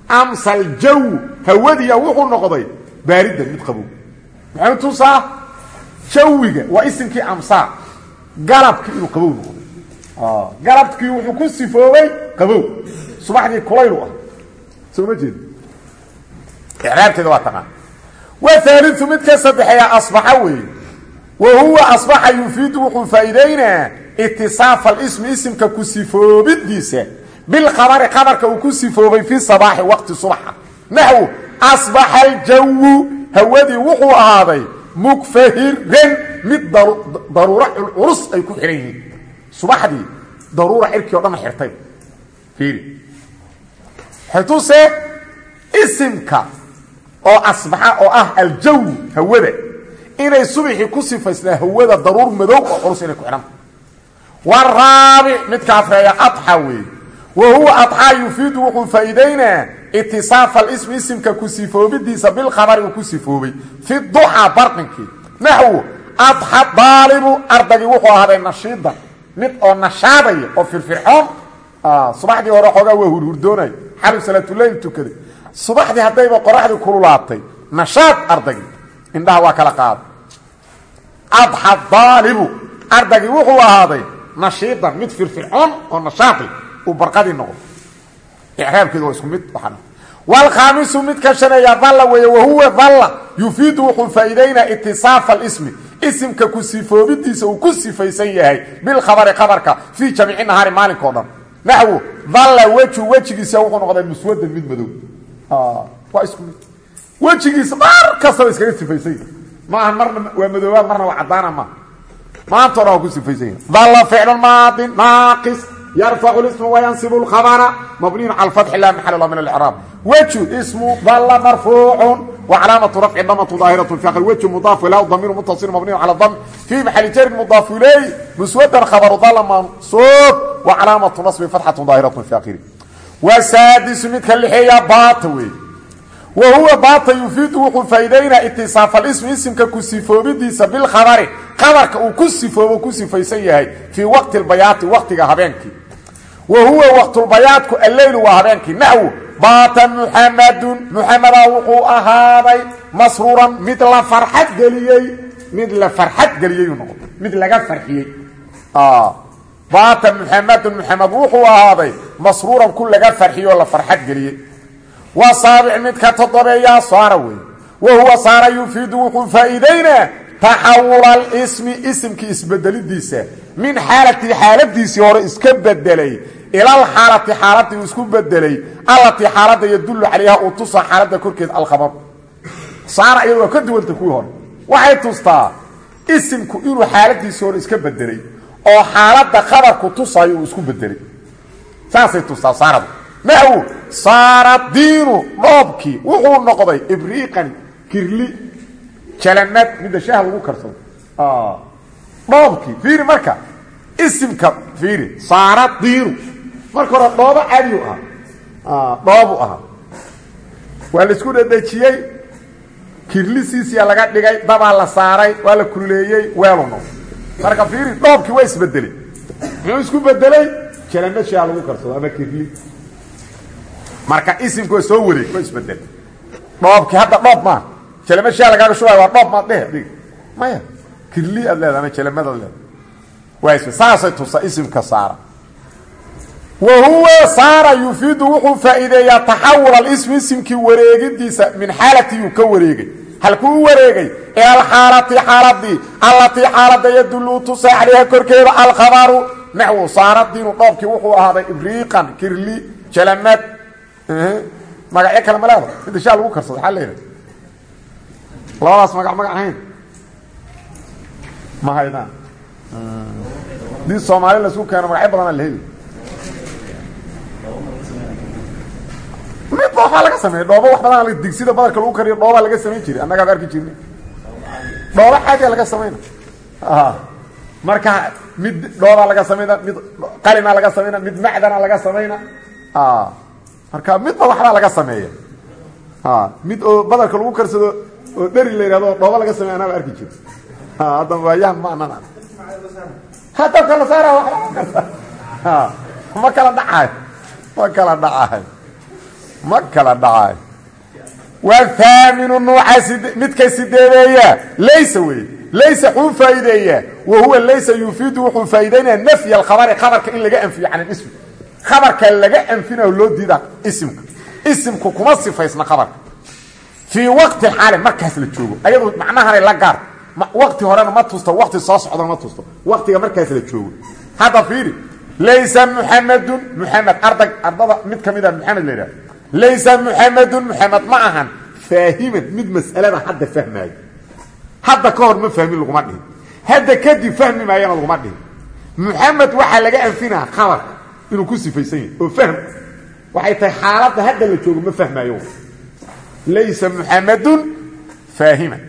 amsaljawu hawadiya wuxuu noqday baaridan mid qabow. Maxay tusaa jawiga waa isimkii amsaa galabkii inuu qabow noqday. Galabkii wuxuu ku sifoobay qabow. Subaxdii kulaylu ah. Soo ma jeed icraabteeda waa taqaan wahaaliu midka saddexeeya asbaxa weeye. Wa huwa asbaxa yufiidu wuxuu faa'iideynaa itisaafa alismi isimka ku sifoobidiisa bilkhabari khabarka uu ku sifoobay fi sabaaxi waqti subaxa. Naxwu asbaxa aljawu hawadii wuxuu ahaaday mugfahiran mid daruuro culculus ay ku xihan yihiin. Subaxdii daruura cirkii o dhan xirtay oo asbaxa oo ah aljawu hawada. Inay subaxii ku sifaysnaa hawada daruur madow oo culus ku xidhanta waraabic midka afreeya axa weeye. Wa huwa aطxaa yufiidu wuxuu faa'iideynaa itisaafa alismi isimka ku sifoobidiisa bilkhabari ku sifoobay. Fi duxaa barqinkii naxwu adxa daalibu ardagii wuxuu ahaaday nashiidan mid oo nashaadaya oo firfircoon. Subaxdii hore xoogaa waa hurhurdoonay. Xalu salaatuleyl tukaday subaxdii haddayba qoraxdii kululaatay nashaad ardagii indhaha waa kala qaada adxa daalibu. Ardaygii wuxuu ahaaday nashiidan mid firfircoon oo nashaaqi uu barqadii noqdo icraabkeedu waa isku mid wlkhaamisu midka shaneeya dalla weeye wahuwa dalla yufiidu wuxuu faa'iidaynaa itisaafa alismi isimka ku sifoobidiisa uu ku sifaysan yahay bilkhabari khabarka fii jamiici nahaari maalinkao dhan. Naxwu dalla wejigiisa wuxuu noqday muswadan mid madow waa isku mid. Wejigiisa mar kastaba iskaga sifaysan yahay maaha marna waa madoobaad marna waa caddaana maaha maanta o dhan waa ku sifaysan yahay dalla ficlu maadin naaqis yarfacu lismu wayansibu lkhabara mabniyun cala fatxi la maxal lah min alcraab wju ismu dalla marfuucu wcalaamatu rafci damatu daahiratu fi akri wju mudaaf ilah damiru mutaصil mabniyu cala dam fii maxali jarin mudaaf iley muswadan khabaru dalla mansuub wcalaamatu nasbi fatxatu daahiratu fi akhiri wasaadisu midka lixeeya baata wey wa huwa baata yufiidu wuxuu faa'idaynaa itisaafa alismi isimka ku sifoobidiisa bilkhabari qabarka uu ku sifoobo ku sifaysan yahay fii waqti lbayaati waqtiga habeenkii. Wa huwa waqtulbayaadku alleylu waa habeenkii. Naxwu baata muxamadun muxameda wuxuu ahaaday masruuran mid la farxad geliyey mid la farxad masruuran ku laga farxiyey oo la farxad geliyey wa saabic midka toddobeeyaa saara wey wa huwa saara yufiidu wuxuu faa'iidaynaa taxawula alismi isimkii isbedelidiisa min xaalatii xaaladiisii hore iska bedelay ilal xaalati xaaladii uu isku bedelay allatii xaaladda yadullu calayha uu tusaa xaaladda korkeed alkhabar saara iyadu waa ka duwanta kuwii hore. Waxay tustaa isimku inuu xaaladiisii hore iska bedelay oo xaaladda khabarku tusaayo uu isku bedelay saasay tustaa saaradu naxwu saara diinu dhoobkii wuxuu noqday ibriiqan kirli. Jalamad midda shaaha lagu karsado dhoobkii fiiri marka isimka fiiri saara diinu. Marka hore dhoobo cadiyu ahaa dhoobu ahaa waa la isku dhedhejiyey kirlisiisiyaa laga dhigay dabaa la saaray waa la kulleeyey weelu noqday marka fiiri dhoobkii waa isbedelay muxuu isku bedelay jalamad shaaha lagu karsado ama kirli marka isimku waa soo wareeg waa isbedelay dhoobkii hadda dhoob maaha jalamad shaha lagaaga shubaayo waa dhoob maad dhehe dig maya kirli aad leedahay ama jalamad aad leedahay. Waa saasay tusa isimka saara. Wa huwa saara yufiidu wuxuu faa'iideeyaa taxawul alismi isimkii wareegidiisa min xaalatiyuu ka wareegay. Halkuu u wareegay ee alxaalati xaaladii allatii xaalada yadullu tusa calayha korkeeda alkhabaru naxwu saaradiinu dhoobkii wuxuu ahaaday ibriiqan kirli jalamad magacyo kale ma leeda midda shaa lagu karsado xaa leedahay labadaas magac magac ahayn ma haydaan dii soomaali la isku keeno magacyo badanaa la heli midba waxaa laga sameeya dhoobo wax badan digsida badarka lagu kariyo dhoobaa laga samayn jiray annagaad arki jirnay dhoobo xaaja laga samayna marka mid dhoobaa laga samayna mid qalina laga samayna mid macdana laga samayna. Marka midba waxbaa laga sameeya. Mid oo badarka lagu karsado oo dheri la yidhahdo dhoobo laga sameya anaaba arki jira hadda waayahan ma anan hadda kala saara ma kala dhacayo ma kala dhacayo ma kala dhacayo wthaaminu nuuca midka sideedeeya laysa wey laysa xuu faa'iideeyaa wa huwa laysa yufiidu wuxuu faa'iidaynaya nafy alkhabari khabarka in laga anfiyo can ismi. Khabarka laga anfinayo loo diida isimka. Isimku kuma sifaysna khabarka. Fii waqti xaali markaas la joogo. Ayadu macnahanay la gaar. Waqti horena ma tusto waqti soo socdana ma tusto. Waqtiga markaas la joogo. Hadda fiiri laysa muxamedun muxamed ardag ardada mid ka mida muxamed la yidhaha laysa muxamedun muxamed ma ahan. Faahiman mid hadda ka hor ma fahmin laguma dhihin. Hadda kadib fahmi maayana laguma dhihin. Muxamed waxaa laga anfinaa khabarka inuu ku sifaysan oo fahm. Waxay tahay xaaladda hadda la joogo ma fahmaayo. Laysa muxamedun faahiman.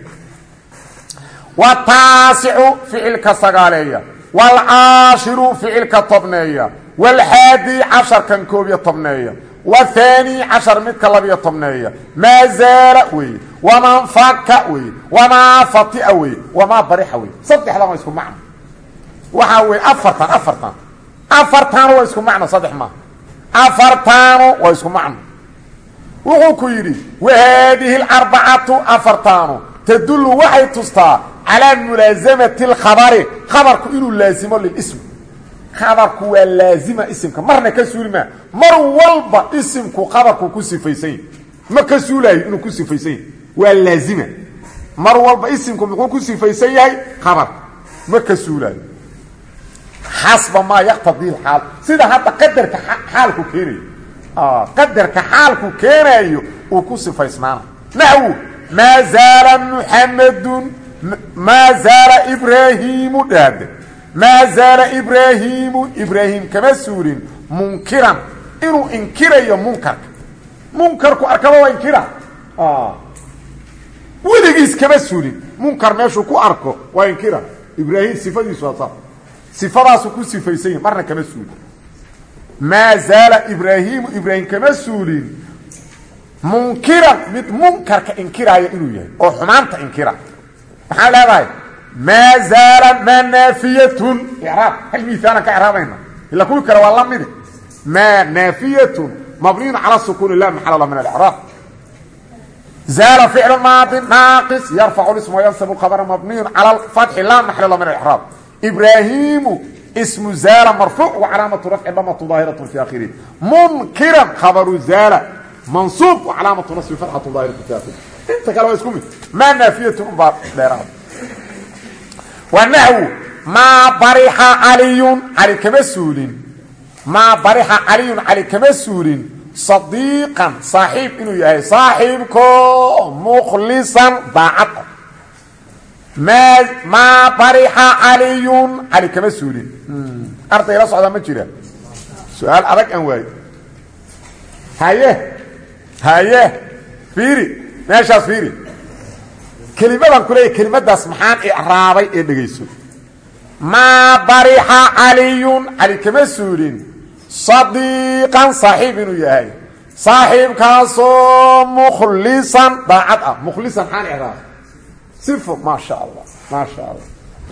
Wataasicu ficilka sagaaleeya. Waalcaashiru ficilka tobneeya. Waalxaadi casharkan koob iyo tobneeya. Wahaani cashar midka labiyo tobneeya. Maa zaala weeye wamaa faka weeye wamaa fatia weeye wamaa barixa weye saddexdan waa isku macno. Waxaa weye afartan afartan. Afartaanu waa isku macno saddex maaha afartaanu waa isku macno. Wuxuu ku yidhi wa haadihi alarbacatu afartaanu tadullu waxay tustaa calaa mulaasamati اlkhabari khabarku inuu laazimo lilism khabarku waa laazima isimka. Marna ka suuli maa mar walba isimku khabarku ku sifaysan yahy waa laazima. Mar walba isimku muxuu ku sifaysan yahay khabarka ma ka suulayo xasba maa yaqtadii xaal. Sida hadda qadarka xaalku keenayo. Qadarka xaalku keenayo uu ku sifaysnaana. Naxwu maa zaala muxamedun maa zaala ibraahiimu dhaade maa zaala ibraahiimu ibraahim kama suulin. Munkiran. Inuu inkirayo munkarka. Munkarku arkaba waa inkira weligiis kama suulin. Munkar meeshuu ku arko waa inkira. Ibraahim sifadiisu waa saa sifadaasu ku sifaysan yahi marna kama suulin. Maa zaala ibraahiimu ibraahim kama suulin. Munkiran mid munkarka inkiraaya inuu yahay oo xumaanta inkira. Maxaa leedahay? Maa zaala maa naafiyatun iraab hal miaalan ka iraabayna ila kuwii kale waa la maa naafiyatun mabniyun cala sukuuni la maxal min alcraab zaala ficlu maadi naaqis yarfacu ism wayansabu khabra mabniyun cala fatxi la maxal la min alcraab ibraahiimu ismu zaala marfuuc wa calaamatu rafci damatu daahiratu fi akhirihi munkiran khabaru zaala mansuub wa calaamatu nasbi fatxatu daahiratu fi akhirihi inta kale waa isku mid maa naafiyatun ubaa dheeraada waa naxwu maa barixa caliyun cali kama suulin maa barixa caliyun cali kama suulin sadiiqan saaxiib inuu yahay saaxiibko mukhlisan daacad ah maa barixa caliyun cali kama suulin arday la socdaa ma jira su'aal adag aan waayo haye haye fiiri meeshaas fiiri kelimadan ku leeya kelimadaas maxaan icraabay ee dhegayso maa barixa caliyun cali kama suulin sadiiqan saaxiib inuu yahay. Saaxiibkaasoo mukhlisan daacad ah. Mukhlisan maxaan icraabay sifo maa sha allah maa sha allah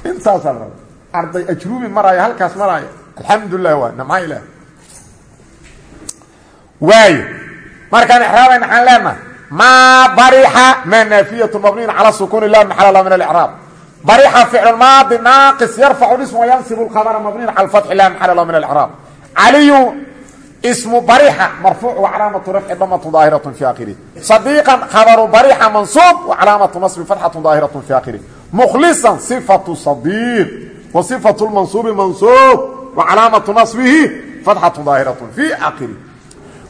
intaasaan raba arday ajrubi maraayo halkaas maraayo. Alxamdulilah waay namca ilaah. Waayo markaan icraabay maxaan leenahay maa barixa maa naafiyatu mabniyin cala sukuuni la maxal la min alcraab barixa ficlu maadi naaqis yarfacu ism wayansibu lkhabra mabniyin cala fatxi la maxal la min alcraab caliyu ismu barixa marfuuc wa calaamatu rafci damatu daahiratu fi akhirih sadiiqan khabaru barixa mansuub wa calaamatu nasbi fatxatu daahiratu fi akhirih mukhlisan sifatu sadiiq wa sifatu lmansuubi mansuub wa calaamatu nasbihi fatxatu daahiratu fi akhirih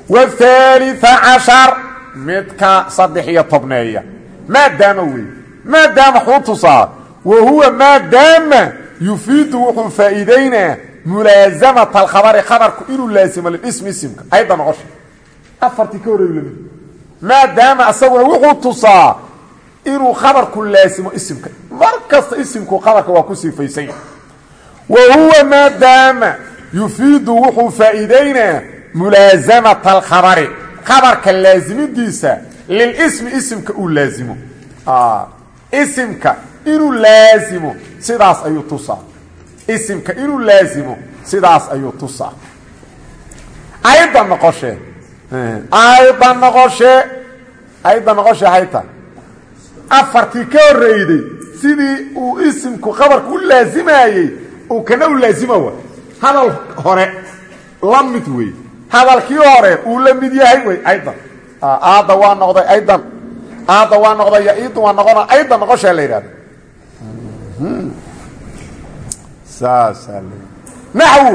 whalia cashar midka saddex iyo tobneeya maadaama wey maadaama xuu tusaa wa huwa maadaama yufiidu wuxuu faa'iideynaa mulaasamata alkhabari khabarku inuu laasimo liismi isimka ayadda noqosha afartii ka horreeyu la mid. Maadaama isaguna wuxuu tusaa inuu khabarku laasimo isimka. Mar kasta isimku khabarka waa ku sifaysan yahay wa huwa maadaama yufiidu wuxuu faa'iideynaa mulaasamata alkhabari khabarka laasimidiisa lilismi isimka uu laasimo isimka inuu laasimo sidaas ayuu tusaa isimka inuu laasimo sidaas ayuu tusaa. Ayadda noqoshee ayadda noqoshee ayadda noqoshee hayta afartii ka horreyday sidii uu isimku khabarka u laasimayey uu kana u laasima wa hadal hore la mid wey hadalkii hore uu la mid yahay wey aydan aadda waa noqday aydan aadda waa noqday yaiidu waa noqona aydan noqoshaa la yidhahda saasaa naxwu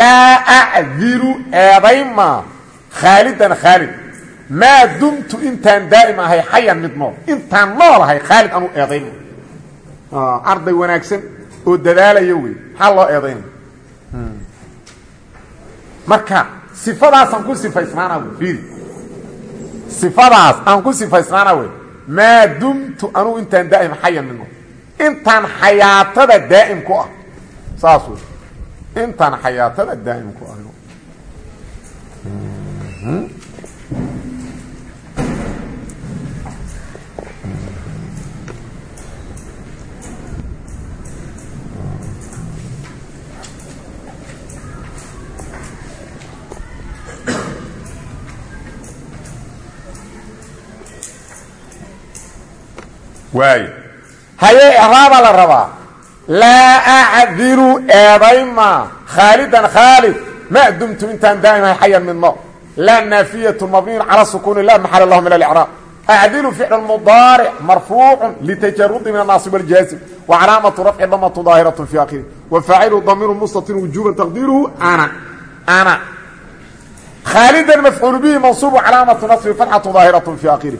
laa acdiru eedayma khaalidan khaalid maa dumtu intaan daa'im ahay xayan mid nool. Intaan nool ahay khaalid anuu eedayma arday wanaagsan oo dadaalaya wey maxaa loo eedaynaya marka sifadaas aan ku sifaysnaana wey fiiri sifadaas aan ku sifaysnaana wey maa dumtu anugu intaan daa'im xayan mid nool. Intaan xayaatada daa'im ku ah saas wey intaan xayaatada daa'im ku ah waay haye icraabaa la rabaa laa acdilu eedayma khaalidan khaalid ma dumtu intaan daa'imahay xayan mid no laa naafiyatu mabniyun cala sukuuni la maxala lahu min alicraab acdilu ficlu mudaaric marfuucu litajarudi min anaasib waljaazim wa calaamatu rafci damatu daahiratu fi akhiri wa faacilu damiiru mustatir wujuban taqdiiruhu ana ana khaalidan mafcuul bihi mansuubu calaamatu nasbi fatxatu daahiratu fi akhiri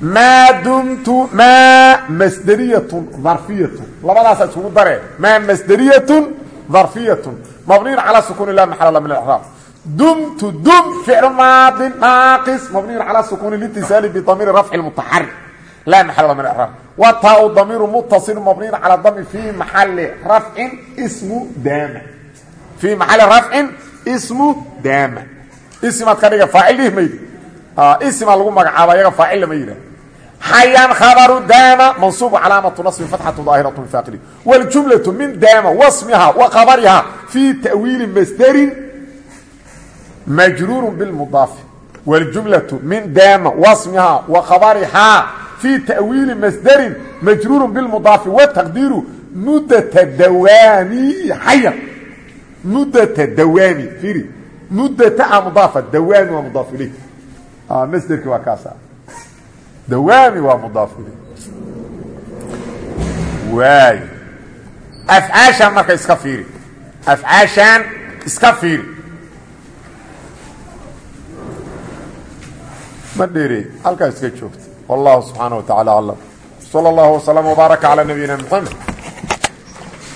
maa dumtu maa masderiyatun darfiyatun labadaasa isugu daree maa masderiyatun darfiyatun mabniyun calaa sukuuni la maxala la min alcraab dumtu dum ficlu maadin naaqis mabniyun calaa sukuuni litisaali bidamiiri rafci mutaxarik laa maxala la min alcraab wa taa-u damiiru muttaصilu mabniyun calaa dami fii maxali rafcin ismu daama fii maxali rafcin ismu daama isimaad ka dhiga faacil dhihi maydi isimaa lagu magacaaba iyaga faacil lama yidhah xayan khabaru daama mansuubu calaamatu nasbi fatxatu daahiratu faaqili wاljumlaةu min daama wasmiha wa khabariha fii ta'wiili masderin majruuru bاlmudaafi wاljumlaةu min daama wasmiha wa khabarihaa fii ta'wiili masderin majruuru bاlmudaafi wataqdiiru mudata dawaami xayan mudata dawaami iri mudata a mudaafa dawaami waa mudaaf iley masderki waa kaasa dawaami waa mudaaf iley waay afcaashaan marka iska fiiri afcaashaan iska fiiri ma dheerey halkaa iska joogta wallahu subxaanaه wa taعala aclam slى اllah وsلام وbaarك calى nabiyina mxamed